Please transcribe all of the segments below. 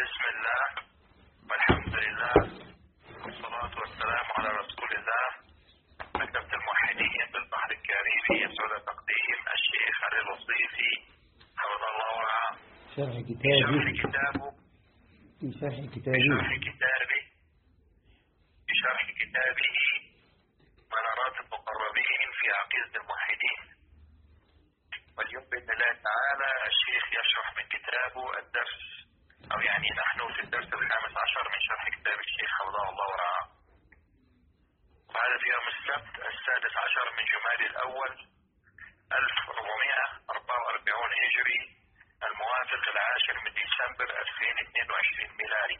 بسم الله. والحمد لله. والصلاة والسلام على رسول الله. مكتبة الموحدين بالبحر الكاريبي يسعد تقديم الشيخ علي الوصيفي. حفظه الله. ورعاه شرح كتابه شرح كتابه. شرح كتابه شرح كتابه. في شرح كتابه. منارات المقربين في عقيدة الموحدين. واليوم بإذن الله تعالى الشيخ يشرح من كتابه الدرس. أو يعني نحن في الدرس الخامس عشر من شرح كتاب الشيخ حفظه الله ورعاه وهذا في يوم السبت السادس عشر من جمادي الأول 1444 هجري الموافق العاشر من ديسمبر 2022 ميلادي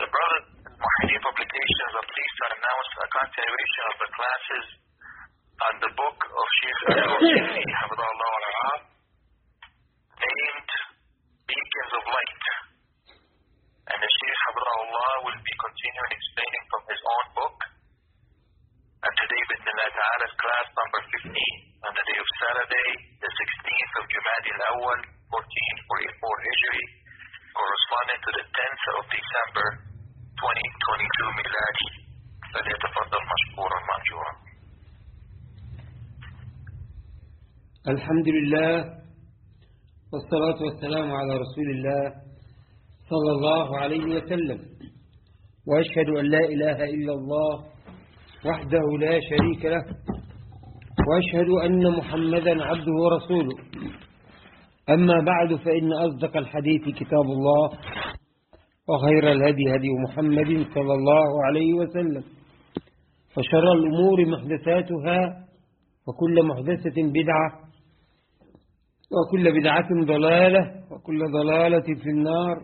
The Brother Muhyiddin Publications are pleased to announce a continuation of the classes on the book of Sheikh Ra'ah, named Beacons of Light. And the Sheikh Hafidahullah will be continuing explaining from his own book. And today, Bismillah Ta'ala, is class number 15 on the day of Saturday, the 16th of Jumadi al-Awwal, 1444 Hijri, corresponding to the 10th of December, 2022 Miladi. فليتفضل مشكورا مأجورا. الحمد لله والصلاة والسلام على رسول الله صلى الله عليه وسلم. وأشهد أن لا إله إلا الله وحده لا شريك له. وأشهد أن محمدا عبده ورسوله. أما بعد فإن أصدق الحديث كتاب الله وخير الهدي هدي محمد صلى الله عليه وسلم. وشر الأمور محدثاتها وكل محدثة بدعة وكل بدعة ضلالة وكل ضلالة في النار.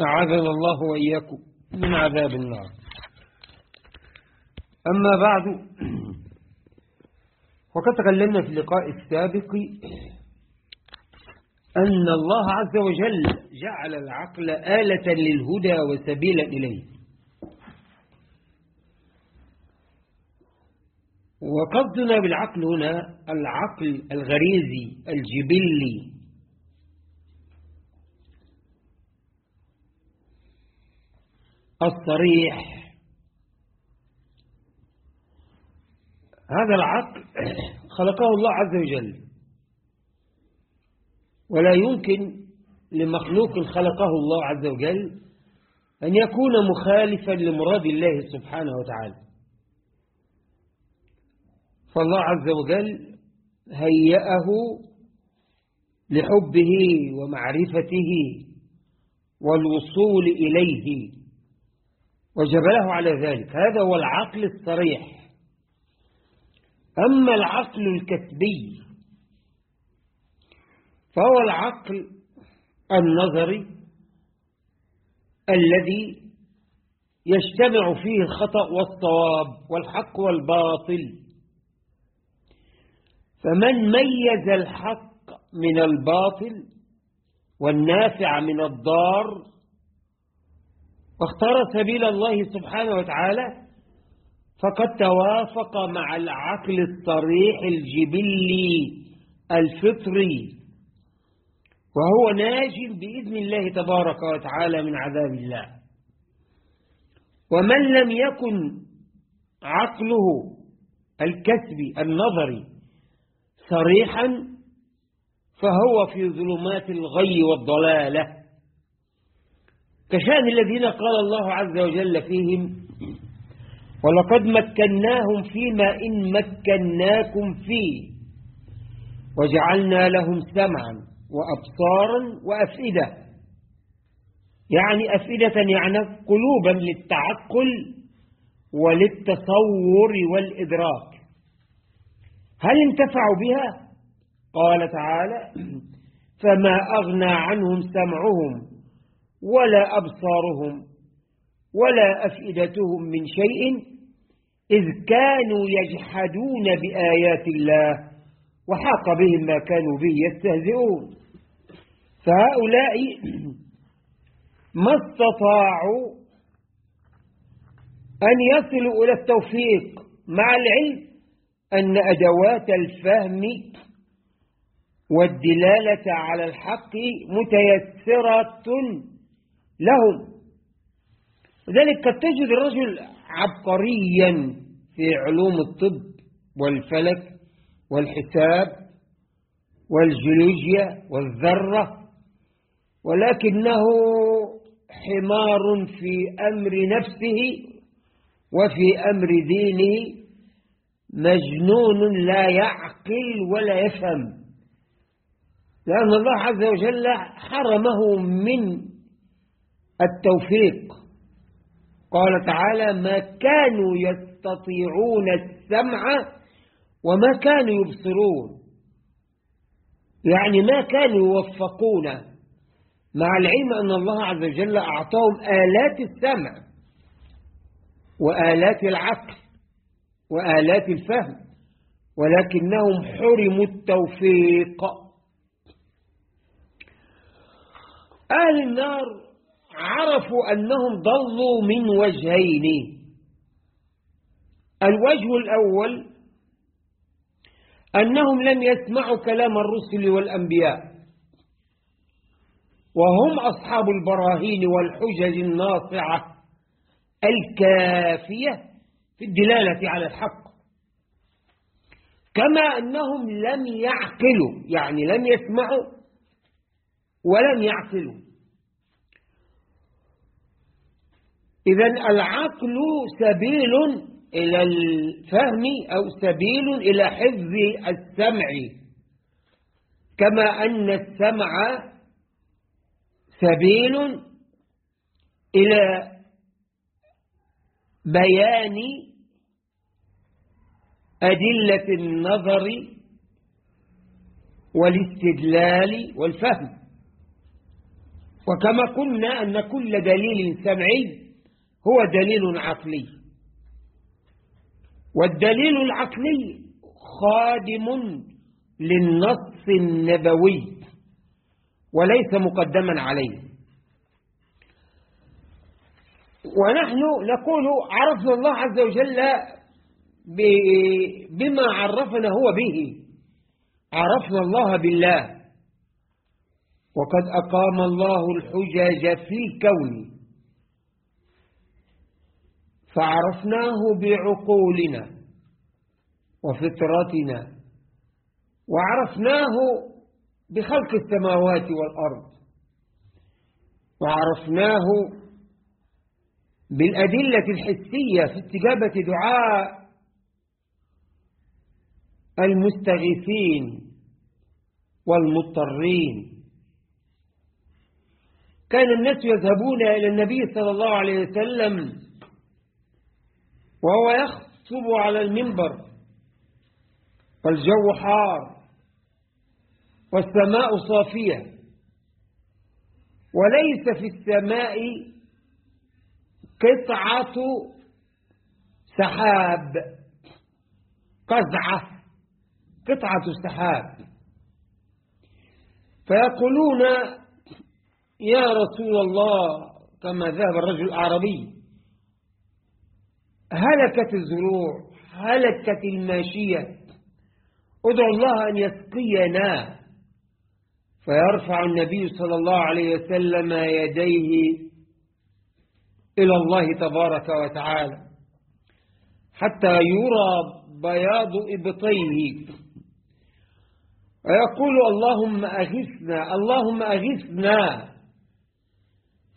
أعاذنا الله وإياكم من عذاب النار. أما بعد وقد تكلمنا في اللقاء السابق أن الله عز وجل جعل العقل آلة للهدى وسبيلا إليه. وقصدنا بالعقل هنا العقل الغريزي الجبلي. الصريح. هذا العقل خلقه الله عز وجل. ولا يمكن لمخلوق خلقه الله عز وجل أن يكون مخالفا لمراد الله سبحانه وتعالى. فالله عز وجل هيأه لحبه ومعرفته والوصول إليه وجبله على ذلك. هذا هو العقل الصريح. أما العقل الكسبي فهو العقل النظري الذي يجتمع فيه الخطأ والصواب والحق والباطل. فمن ميز الحق من الباطل والنافع من الضار واختار سبيل الله سبحانه وتعالى فقد توافق مع العقل الصريح الجبلي الفطري وهو ناج بإذن الله تبارك وتعالى من عذاب الله. ومن لم يكن عقله الكسبي النظري صريحا فهو في ظلمات الغي والضلالة. كشان الذين قال الله عز وجل فيهم ولقد مكناهم فيما إن مكناكم فيه وجعلنا لهم سمعا وأبصارا وأفئدة. يعني أفئدة يعني قلوبا للتعقل وللتصور والإدراك. هل انتفعوا بها؟ قال تعالى فما أغنى عنهم سمعهم ولا أبصارهم ولا أفئدتهم من شيء إذ كانوا يجحدون بآيات الله وحاق بهم ما كانوا به يستهزئون. فهؤلاء ما استطاعوا أن يصلوا إلى التوفيق مع العلم. أن أدوات الفهم والدلالة على الحق متيسرة لهم. لذلك قد تجد الرجل عبقريا في علوم الطب والفلك والحساب والجيولوجيا والذرة ولكنه حمار في أمر نفسه وفي أمر دينه مجنون لا يعقل ولا يفهم. لأن الله عز وجل حرمه من التوفيق. قال تعالى ما كانوا يستطيعون السمع وما كانوا يبصرون. يعني ما كانوا يوفقون مع العلم أن الله عز وجل أعطاهم آلات السمع وآلات العقل وآلات الفهم ولكنهم حرموا التوفيق. أهل النار عرفوا أنهم ضلوا من وجهين. الوجه الأول أنهم لم يسمعوا كلام الرسل والأنبياء وهم أصحاب البراهين والحجج الناصعة الكافية. في الدلالة على الحق. كما أنهم لم يعقلوا يعني لم يسمعوا ولم يعقلوا. إذا العقل سبيل إلى الفهم أو سبيل إلى حفظ السمع. كما أن السمع سبيل إلى بيان أدلة النظر والاستدلال والفهم. وكما قلنا أن كل دليل سمعي هو دليل عقلي. والدليل العقلي خادم للنص النبوي وليس مقدما عليه. ونحن نقول عرفنا الله عز وجل بما عرفنا هو به. عرفنا الله بالله. وقد أقام الله الحجج في الكون. فعرفناه بعقولنا وفطرتنا. وعرفناه بخلق السماوات والأرض. وعرفناه بالأدلة الحسية في استجابة دعاء المستغيثين والمضطرين. كان الناس يذهبون إلى النبي صلى الله عليه وسلم وهو يخطب على المنبر والجو حار والسماء صافية. وليس في السماء قطعة سحاب. قزعة. قطعة سحاب. فيقولون يا رسول الله كما ذهب الرجل الأعرابي هلكت الزروع هلكت الماشية. ادعو الله أن يسقينا. فيرفع النبي صلى الله عليه وسلم يديه إلى الله تبارك وتعالى. حتى يرى بياض إبطيه. ويقول اللهم أغثنا اللهم أغثنا.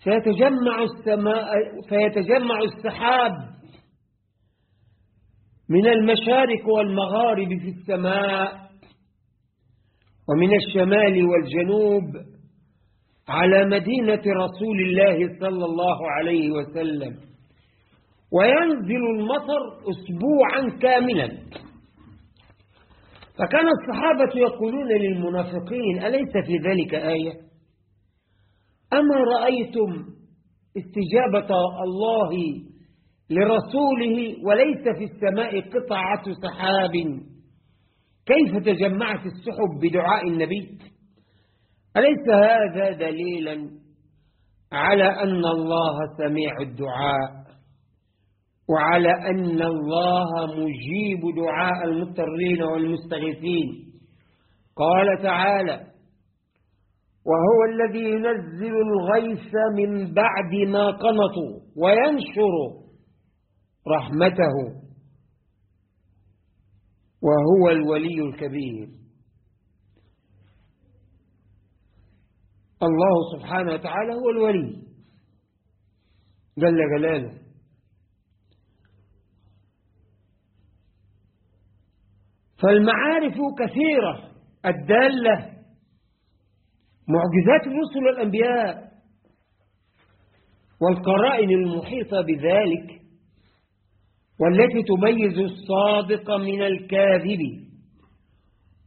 فيتجمع السماء فيتجمع السحاب من المشارق والمغارب في السماء ومن الشمال والجنوب. على مدينة رسول الله صلى الله عليه وسلم. وينزل المطر أسبوعا كاملا. فكان الصحابة يقولون للمنافقين أليس في ذلك آية؟ أما رأيتم استجابة الله لرسوله وليس في السماء قطعة سحاب؟ كيف تجمعت السحب بدعاء النبي؟ أليس هذا دليلا على أن الله سميع الدعاء وعلى أن الله مجيب دعاء المضطرين والمستغيثين؟ قال تعالى وهو الذي ينزل الغيث من بعد ما قنطوا وينشر رحمته وهو الولي الكبير. الله سبحانه وتعالى هو الولي. جل جلاله. فالمعارف كثيرة. الدالة معجزات الرسل والأنبياء والقرائن المحيطة بذلك والتي تميز الصادق من الكاذب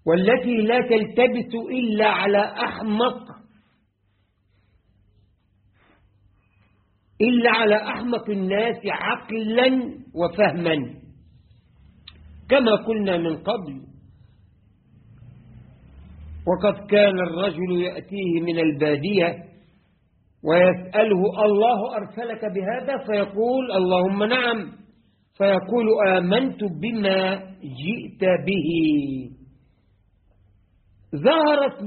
والتي لا تلتبس إلا على أحمق إلا على أحمق الناس عقلا وفهما. كما قلنا من قبل وقد كان الرجل يأتيه من البادية ويسأله الله أرسلك بهذا؟ فيقول اللهم نعم. فيقول آمنت بما جئت به. ظهرت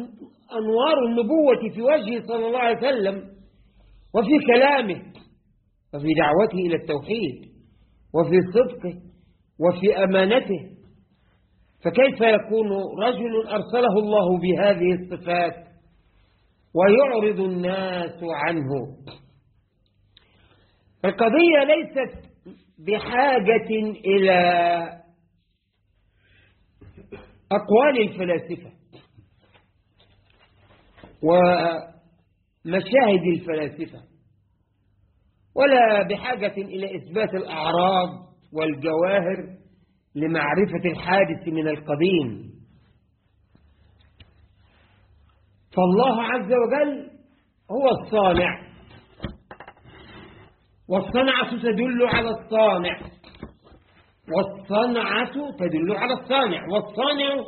أنوار النبوة في وجهه صلى الله عليه وسلم وفي كلامه. وفي دعوته إلى التوحيد وفي صدقه وفي أمانته. فكيف يكون رجل أرسله الله بهذه الصفات ويعرض الناس عنه؟ القضية ليست بحاجة إلى أقوال الفلاسفة ومشاهد الفلاسفة. ولا بحاجة إلى إثبات الأعراض والجواهر لمعرفة الحادث من القديم. فالله عز وجل هو الصانع والصنعة تدل على الصانع والصنعة تدل على الصانع والصانع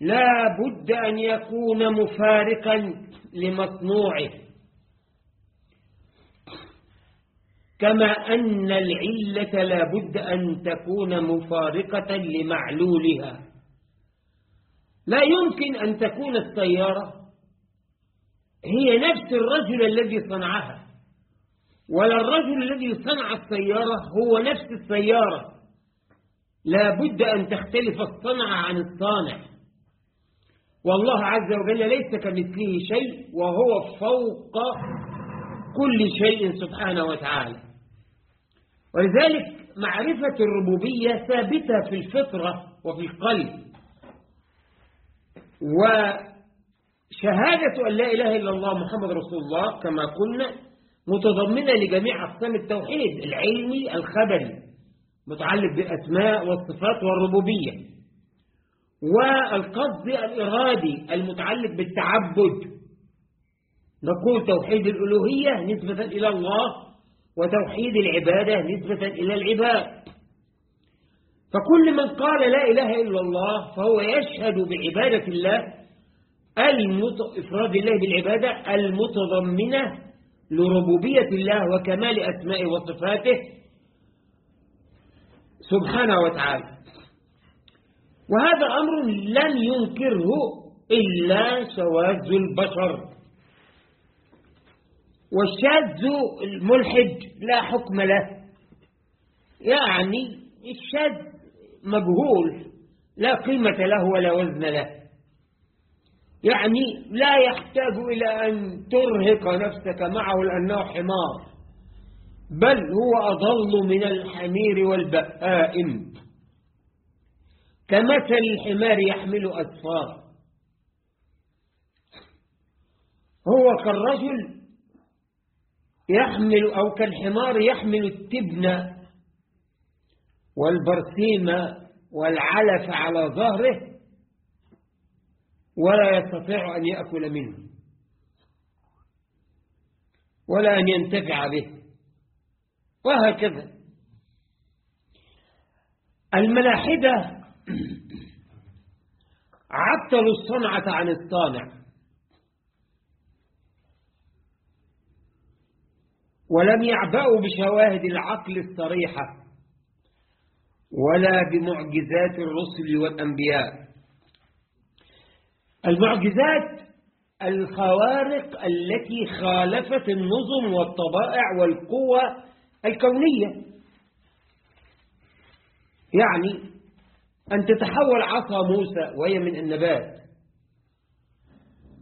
لا بد أن يكون مفارقا لمصنوعه. كما أن العلة لا بد أن تكون مفارقة لمعلولها. لا يمكن أن تكون السيارة هي نفس الرجل الذي صنعها ولا الرجل الذي صنع السيارة هو نفس السيارة لا بد أن تختلف الصنعة عن الصانع. والله عز وجل ليس كمثله شيء وهو فوق كل شيء سبحانه وتعالى. ولذلك معرفة الربوبية ثابتة في الفطرة وفي القلب. وشهادة أن لا إله إلا الله محمد رسول الله كما قلنا متضمنة لجميع أقسام التوحيد العلمي الخبري متعلق بالأسماء والصفات والربوبية. والقصد الإرادي المتعلق بالتعبد. نقول توحيد الألوهية نسبة إلى الله وتوحيد العبادة نسبة إلى العباد. فكل من قال لا إله إلا الله فهو يشهد بعبادة الله المت... إفراد الله بالعبادة المتضمنة لربوبية الله وكمال أسمائه وصفاته سبحانه وتعالى. وهذا أمر لن ينكره إلا شواذ البشر. والشاذ الملحد لا حكم له. يعني الشاذ مجهول لا قيمة له ولا وزن له. يعني لا يحتاج إلى أن ترهق نفسك معه لأنه حمار بل هو أضل من الحمير والبهائم. كمثل الحمار يحمل أسفار هو كالرجل يحمل أو كالحمار يحمل التبن والبرسيم والعلف على ظهره ولا يستطيع أن يأكل منه ولا أن ينتفع به وهكذا. الملاحدة عطلوا الصنعة عن الصانع. ولم يعبأوا بشواهد العقل الصريحة ولا بمعجزات الرسل والأنبياء. المعجزات الخوارق التي خالفت النظم والطبائع والقوى الكونية. يعني أن تتحول عصا موسى وهي من النبات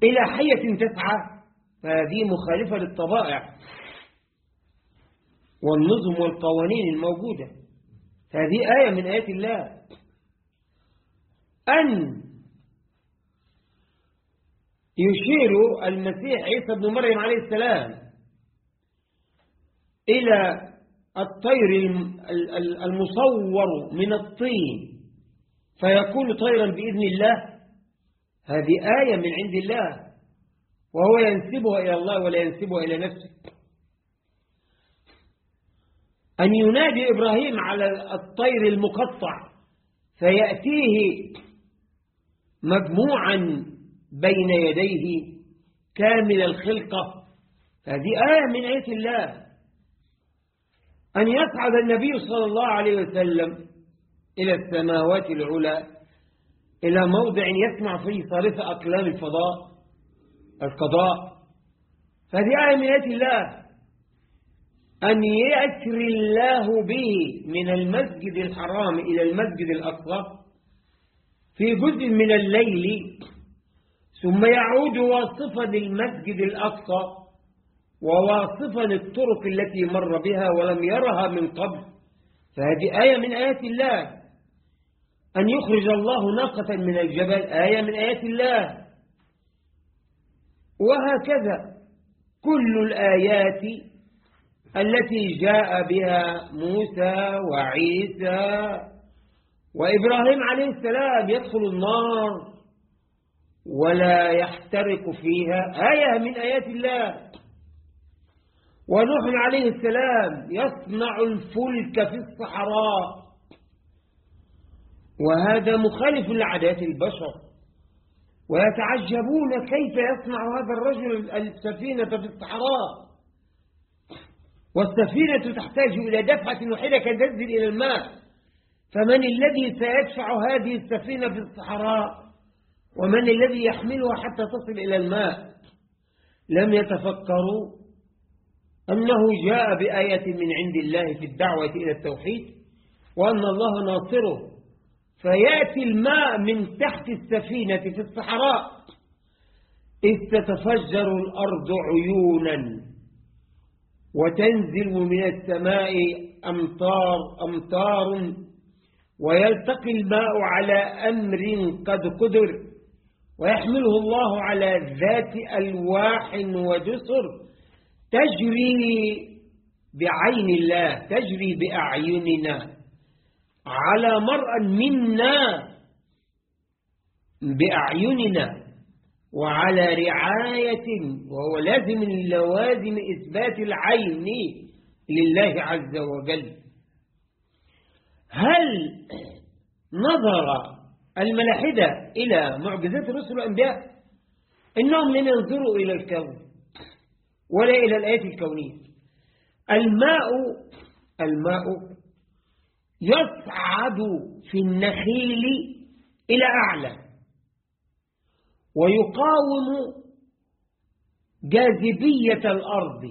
إلى حية تسعى فهذه مخالفة للطبائع. والنظم والقوانين الموجودة. هذه آية من آيات الله. أن يشير المسيح عيسى بن مريم عليه السلام إلى الطير المصور من الطين فيكون طيرا بإذن الله. هذه آية من عند الله وهو ينسبها إلى الله ولا ينسبها إلى نفسه. أن ينادي إبراهيم على الطير المقطع فيأتيه مجموعا بين يديه كامل الخلقة. هذه آية من آية الله. أن يصعد النبي صلى الله عليه وسلم إلى السماوات العلى إلى موضع يسمع فيه صارف أقلام الفضاء القضاء. فهذه آية من آيات الله. أن يأسر الله به من المسجد الحرام إلى المسجد الأقصى في جزء من الليل ثم يعود واصفا للمسجد الأقصى وواصفا الطرق التي مر بها ولم يرها من قبل. فهذه آية من آيات الله. أن يخرج الله ناقة من الجبل آية من آيات الله. وهكذا كل الآيات التي جاء بها موسى وعيسى وإبراهيم عليه السلام يدخل النار ولا يحترق فيها. آية من آيات الله. ونوح عليه السلام يصنع الفلك في الصحراء. وهذا مخالف لعادات البشر. ويتعجبون كيف يصنع هذا الرجل السفينة في الصحراء. والسفينة تحتاج إلى دفعة واحدة كتنزل إلى الماء فمن الذي سيدفع هذه السفينة في الصحراء؟ ومن الذي يحملها حتى تصل إلى الماء؟ لم يتفكروا أنه جاء بآية من عند الله في الدعوة إلى التوحيد وأن الله ناصره. فيأتي الماء من تحت السفينة في الصحراء. إذ تتفجر الأرض عيونا. وتنزل من السماء أمطار أمطار ويلتقي الماء على أمر قد قدر ويحمله الله على ذات ألواح ودسر تجري بعين الله تجري بأعيننا. على مرأى منا بأعيننا. وعلى رعاية وهو لازم من لوازم إثبات العين لله عز وجل. هل نظر الملاحدة إلى معجزات الرسل والأنبياء إنهم لم ينظروا إلى الكون ولا إلى الآيات الكونية. الماء الماء يصعد في النخيل إلى أعلى. ويقاوم جاذبية الأرض.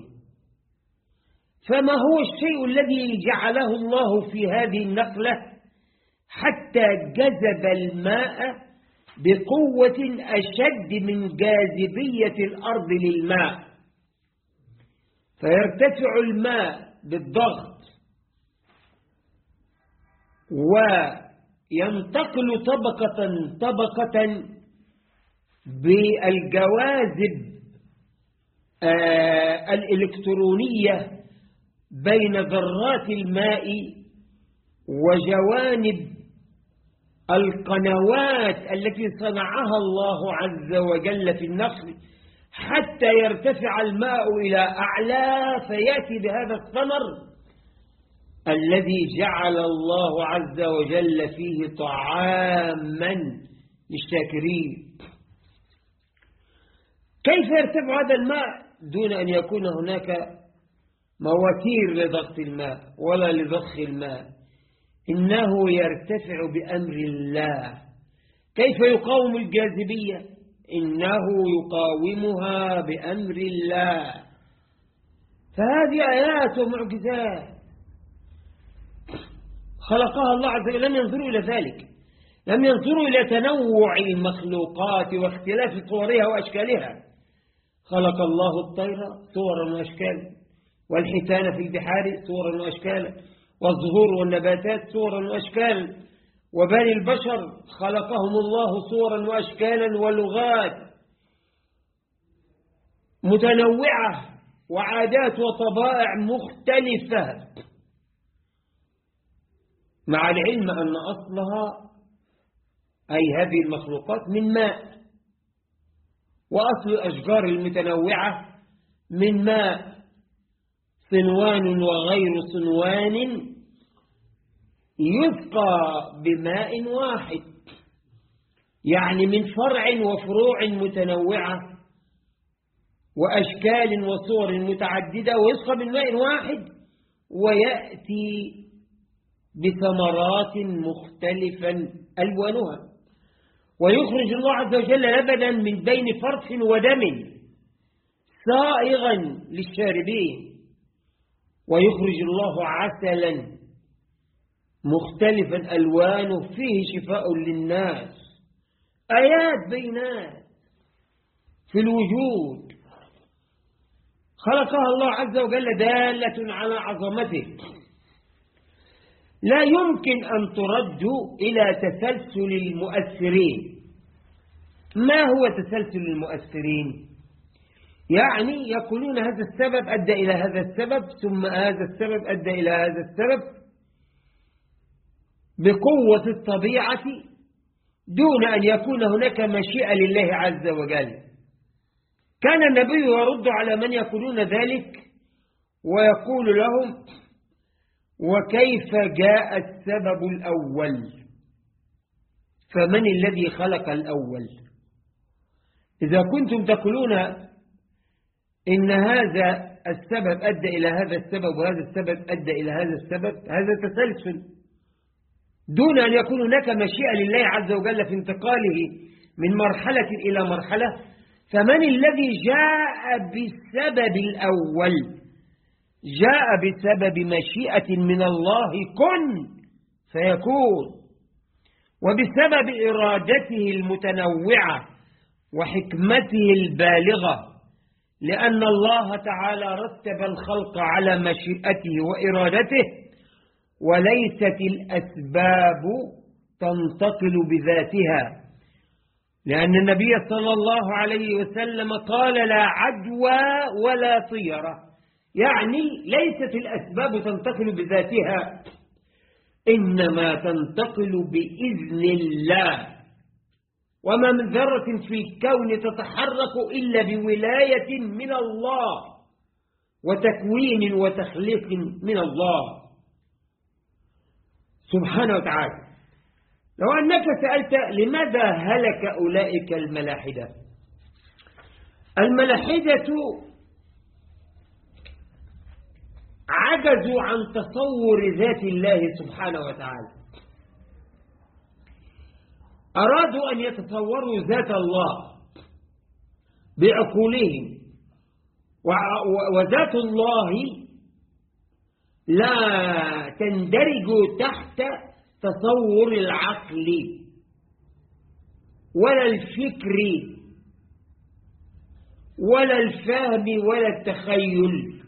فما هو الشيء الذي جعله الله في هذه النقلة حتى جذب الماء بقوة أشد من جاذبية الأرض للماء؟ فيرتفع الماء بالضغط وينتقل طبقة طبقة بالجواذب آه الإلكترونية بين ذرات الماء وجوانب القنوات التي صنعها الله عز وجل في النخل حتى يرتفع الماء إلى أعلى فيأتي بهذا الثمر الذي جعل الله عز وجل فيه طعاما للشاكرين. كيف يرتفع هذا الماء دون أن يكون هناك مواتير لضغط الماء ولا لضخ الماء؟ إنه يرتفع بأمر الله. كيف يقاوم الجاذبية؟ إنه يقاومها بأمر الله. فهذه آيات ومعجزات. خلقها الله عز وجل. لم ينظروا إلى ذلك. لم ينظروا إلى تنوع المخلوقات واختلاف صورها وأشكالها. خلق الله الطير صورا وأشكالا والحيتان في البحار صورا وأشكالا والزهور والنباتات صورا وأشكالا وبني البشر خلقهم الله صورا وأشكالا ولغات متنوعة وعادات وطبائع مختلفة. مع العلم أن أصلها أي هذه المخلوقات من ماء. وأصل الأشجار المتنوعة من ماء صنوان وغير صنوان يسقى بماء واحد يعني من فرع وفروع متنوعة وأشكال وصور متعددة ويسقى من ماء واحد ويأتي بثمرات مختلفا ألوانها. ويخرج الله عز وجل لبنا من بين فرث ودم سائغا للشاربين. ويخرج الله عسلا. مختلفا ألوانه فيه شفاء للناس. آيات بينات في الوجود. خلقها الله عز وجل دالة على عظمته. لا يمكن أن ترد إلى تسلسل المؤثرين. ما هو تسلسل المؤثرين؟ يعني يقولون هذا السبب أدى إلى هذا السبب ثم هذا السبب أدى إلى هذا السبب بقوة الطبيعة دون أن يكون هناك مشيئة لله عز وجل. كان النبي يرد على من يقولون ذلك ويقول لهم وكيف جاء السبب الأول؟ فمن الذي خلق الأول؟ إذا كنتم تقولون إن هذا السبب أدى إلى هذا السبب وهذا السبب أدى إلى هذا السبب هذا تسلسل. دون أن يكون هناك مشيئة لله عز وجل في انتقاله من مرحلة إلى مرحلة فمن الذي جاء بالسبب الأول؟ جاء بسبب مشيئة من الله كن فيكون. وبسبب إرادته المتنوعة وحكمته البالغة لأن الله تعالى رتب الخلق على مشيئته وإرادته وليست الأسباب تنتقل بذاتها. لأن النبي صلى الله عليه وسلم قال لا عدوى ولا طيرة. يعني ليست الأسباب تنتقل بذاتها إنما تنتقل بإذن الله. وما من ذرة في الكون تتحرك إلا بولاية من الله وتكوين وتخليق من الله. سبحانه وتعالى. لو أنك سألت لماذا هلك أولئك الملاحدة؟ الملاحدة عجزوا عن تصور ذات الله سبحانه وتعالى. أرادوا أن يتصوروا ذات الله بعقولهم. وذات الله لا تندرج تحت تصور العقل ولا الفكر ولا الفهم ولا التخيل.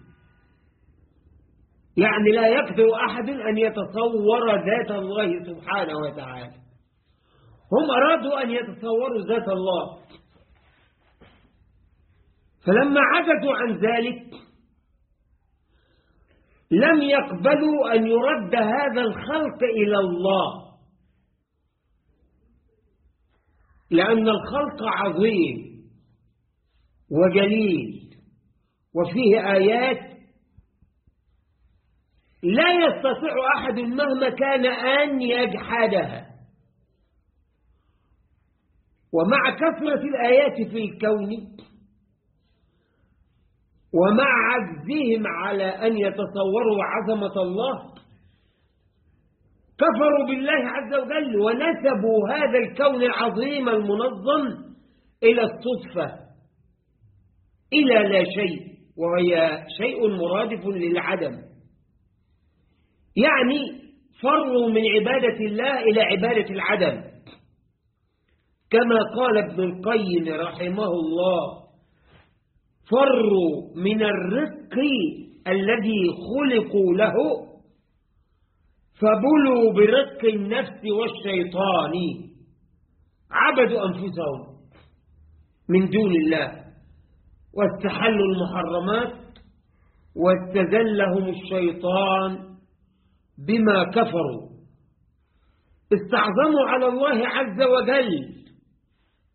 يعني لا يقدر أحد أن يتصور ذات الله سبحانه وتعالى. هم أرادوا أن يتصوروا ذات الله. فلما عجزوا عن ذلك لم يقبلوا أن يرد هذا الخلق إلى الله. لأن الخلق عظيم وجليل وفيه آيات لا يستطيع أحد مهما كان أن يجحدها. ومع كثرة الآيات في الكون ومع عجزهم على أن يتصوروا عظمة الله كفروا بالله عز وجل ونسبوا هذا الكون العظيم المنظم إلى الصدفة إلى لا شيء وهي شيء مرادف للعدم. يعني فروا من عبادة الله إلى عبادة العدم. كما قال ابن القيم رحمه الله فروا من الرق الذي خلقوا له فبلوا برق النفس والشيطان. عبدوا أنفسهم من دون الله. واستحلوا المحرمات واستذلهم الشيطان. بما كفروا. استعظموا على الله عز وجل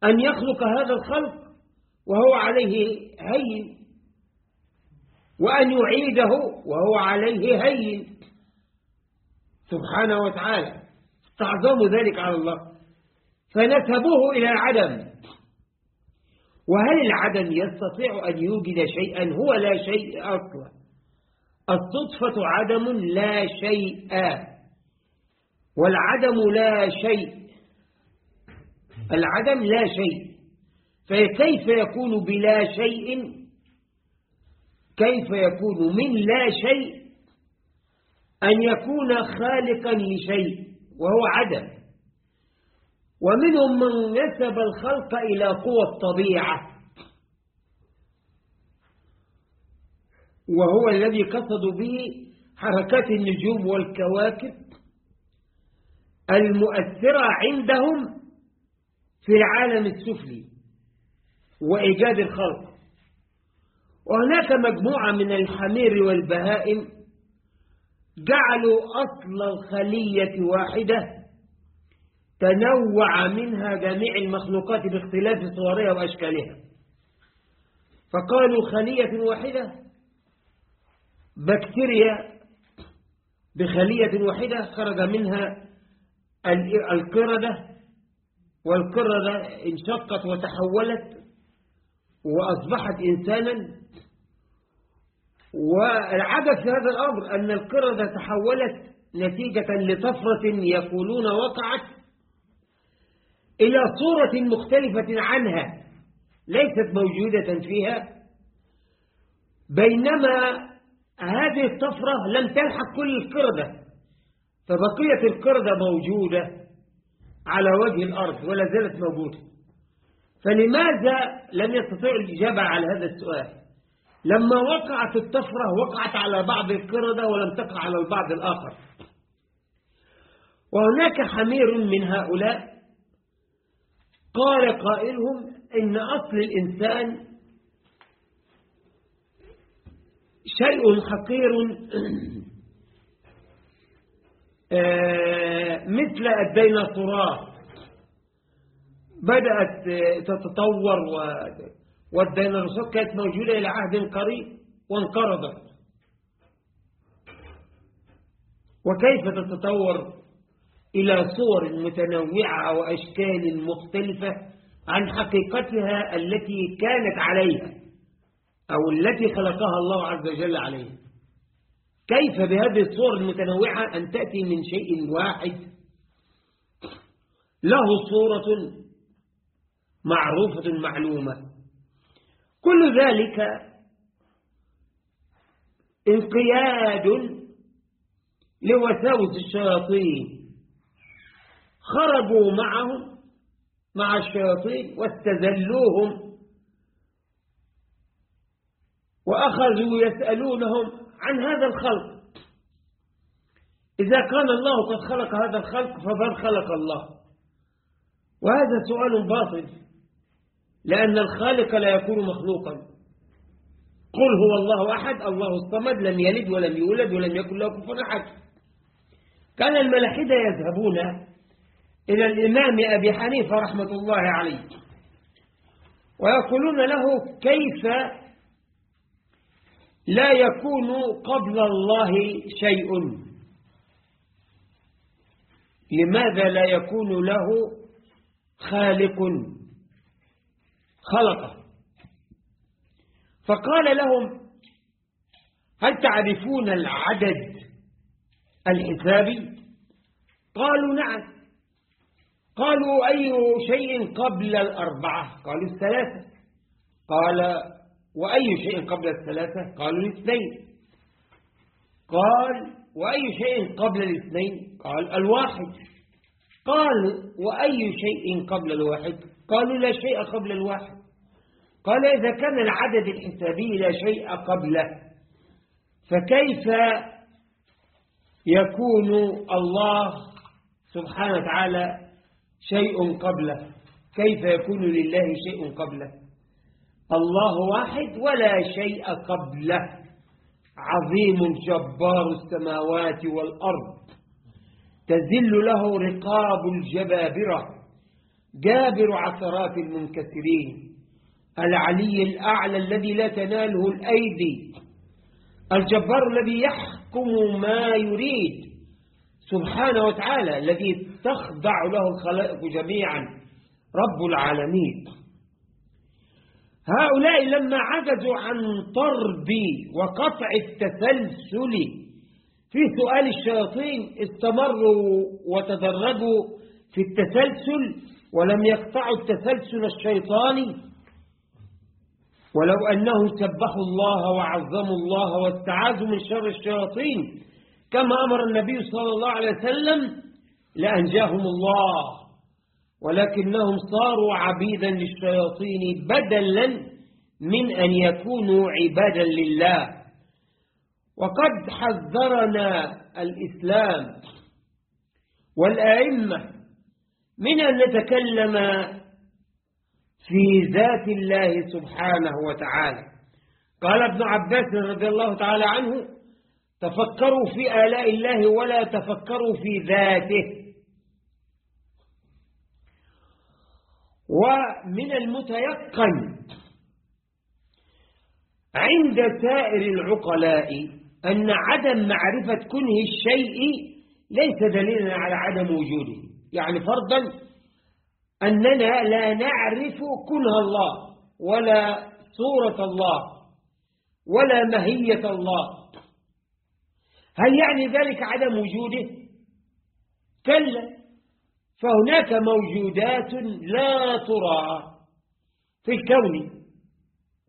أن يخلق هذا الخلق وهو عليه هين وأن يعيده وهو عليه هين. سبحانه وتعالى استعظموا ذلك على الله. فنسبوه إلى العدم. وهل العدم يستطيع أن يوجد شيئا؟ هو لا شيء أصلا. الصدفة عدم لا شيء. والعدم لا شيء. العدم لا شيء. فكيف يكون بلا شيء؟ كيف يكون من لا شيء أن يكون خالقا لشيء وهو عدم؟ ومنهم من نسب الخلق إلى قوى الطبيعة. وهو الذي قصدوا به حركات النجوم والكواكب المؤثرة عندهم في العالم السفلي وإيجاد الخلق. وهناك مجموعة من الحمير والبهائم جعلوا أصل الخلية واحدة تنوع منها جميع المخلوقات باختلاف صورها وأشكالها. فقالوا خلية واحدة بكتيريا بخلية واحدة خرج منها القردة والقردة انشقت وتحولت وأصبحت إنسانا. والعجب في هذا الأمر أن القردة تحولت نتيجة لطفرة يقولون وقعت إلى صورة مختلفة عنها ليست موجودة فيها. بينما هذه الطفرة لم تلحق كل القردة فبقية القردة موجودة على وجه الأرض ولا زالت موجودة. فلماذا لم يستطيعوا الإجابة على هذا السؤال؟ لما وقعت الطفرة وقعت على بعض القردة ولم تقع على البعض الآخر. وهناك حمير من هؤلاء قال قائلهم إن أصل الإنسان شيء حقير مثل الديناصورات بدأت تتطور والديناصورات كانت موجودة إلى عهد قريب وانقرضت. وكيف تتطور إلى صور متنوعة وأشكال مختلفة عن حقيقتها التي كانت عليها؟ أو التي خلقها الله عز وجل عليها كيف بهذه الصور المتنوعة أن تأتي من شيء واحد؟ له صورة معروفة معلومة. كل ذلك انقياد لوساوس الشياطين. خرجوا معهم مع الشياطين واستذلوهم. وأخذوا يسألونهم عن هذا الخلق. إذا كان الله قد خلق هذا الخلق فمن خلق الله. وهذا سؤال باطل لأن الخالق لا يكون مخلوقا. قل هو الله أحد الله الصمد لم يلد ولم يولد ولم يكن له كفوا أحد. كان الملاحدة يذهبون إلى الإمام أبي حنيفة رحمة الله عليه ويقولون له كيف لا يكون قبل الله شيء. لماذا لا يكون له خالق؟ خلقه فقال لهم هل تعرفون العدد الحسابي؟ قالوا نعم. قالوا أي شيء قبل الأربعة؟ قالوا الثلاثة. قال وأي شيء قبل الثلاثة؟ قالوا الاثنين. قال وأي شيء قبل الاثنين؟ قال الواحد. قال وأي شيء قبل الواحد؟ قالوا لا شيء قبل الواحد. قال إذا كان العدد الحسابي لا شيء قبله فكيف يكون الله سبحانه وتعالى شيء قبله؟ كيف يكون لله شيء قبله؟ الله واحد ولا شيء قبله. عظيم جبار السماوات والأرض. تزل له رقاب الجبابرة. جابر عثرات المنكسرين. العلي الأعلى الذي لا تناله الأيدي. الجبار الذي يحكم ما يريد. سبحانه وتعالى الذي تخضع له الخلائق جميعا. رب العالمين. هؤلاء لما عجزوا عن طرد وقطع التسلسل في سؤال الشياطين استمروا وتدرجوا في التسلسل ولم يقطعوا التسلسل الشيطاني. ولو أنهم سبحوا الله وعظموا الله واستعاذوا من شر الشياطين كما أمر النبي صلى الله عليه وسلم لأنجاهم الله. ولكنهم صاروا عبيدا للشياطين بدلا من أن يكونوا عبادا لله. وقد حذرنا الإسلام والآئمة من أن نتكلم في ذات الله سبحانه وتعالى. قال ابن عباس رضي الله تعالى عنه تفكروا في آلاء الله ولا تفكروا في ذاته. ومن المتيقن عند سائر العقلاء أن عدم معرفة كنه الشيء ليس دليلا على عدم وجوده. يعني فرضا أننا لا نعرف كنه الله ولا صورة الله ولا مهية الله. هل يعني ذلك عدم وجوده؟ كلا. فهناك موجودات لا ترى في الكون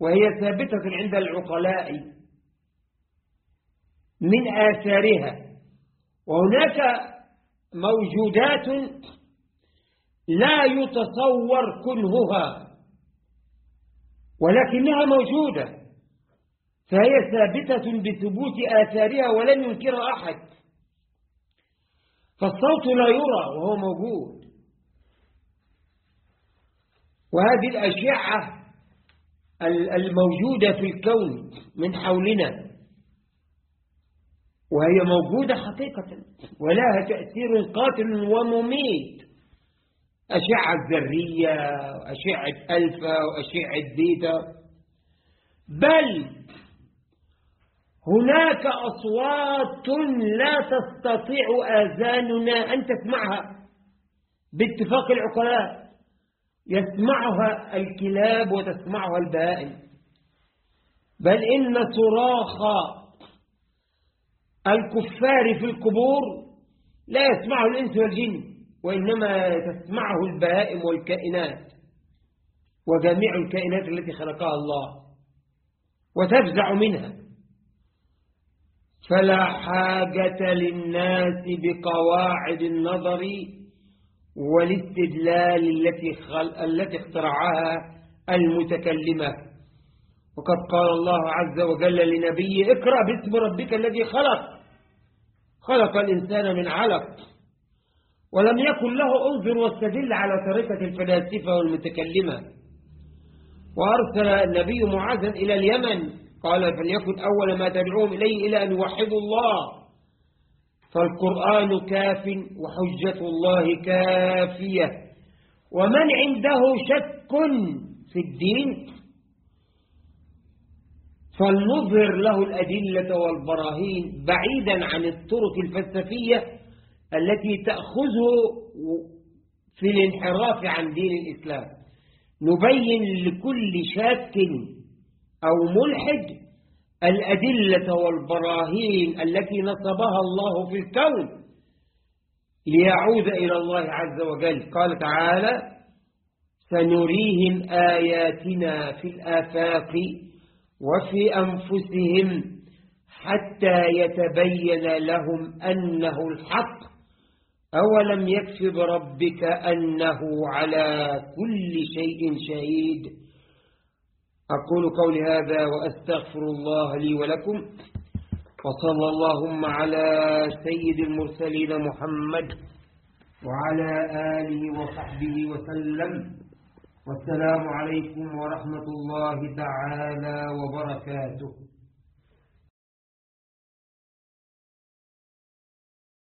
وهي ثابتة عند العقلاء من آثارها. وهناك موجودات لا يتصور كنهها ولكنها موجودة فهي ثابتة بثبوت آثارها ولن ينكرها أحد. فالصوت لا يرى وهو موجود. وهذه الأشعة الموجودة في الكون من حولنا. وهي موجودة حقيقة ولها تأثير قاتل ومميت. أشعة ذرية وأشعة ألفا وأشعة بيتا. بل هناك أصوات لا تستطيع آذاننا أن تسمعها. باتفاق العقلاء يسمعها الكلاب وتسمعها البهائم بل إن صراخ الكفار في القبور لا يسمعه الإنس والجن وإنما تسمعه البهائم والكائنات وجميع الكائنات التي خلقها الله وتفزع منها. فلا حاجة للناس بقواعد النظر والاستدلال التي. التي اخترعها المتكلمة. وقد قال الله عز وجل لنبيه اقرأ باسم ربك الذي خلق. خلق الإنسان من علق. ولم يكن له انظر واستدل على طريقة الفلاسفة والمتكلمة. وأرسل النبي معاذا إلى اليمن. قال فليكن أول ما تدعوهم إليه إلى أن يوحدوا الله. فالقرآن كاف وحجة الله كافية. ومن عنده شك في الدين فلنظهر له الأدلة والبراهين بعيدا عن الطرق الفلسفية التي تأخذه في الانحراف عن دين الإسلام. نبين لكل شاك أو ملحد الأدلة والبراهين التي نصبها الله في الكون ليعود إلى الله عز وجل. قال تعالى سنريهم آياتنا في الآفاق وفي أنفسهم حتى يتبين لهم أنه الحق. أولم يكف بربك أنه على كل شيء شهيد؟ أقول قولي هذا وأستغفر الله لي ولكم. وصلى اللهم على سيد المرسلين محمد وعلى آله وصحبه وسلم. والسلام عليكم ورحمة الله تعالى وبركاته.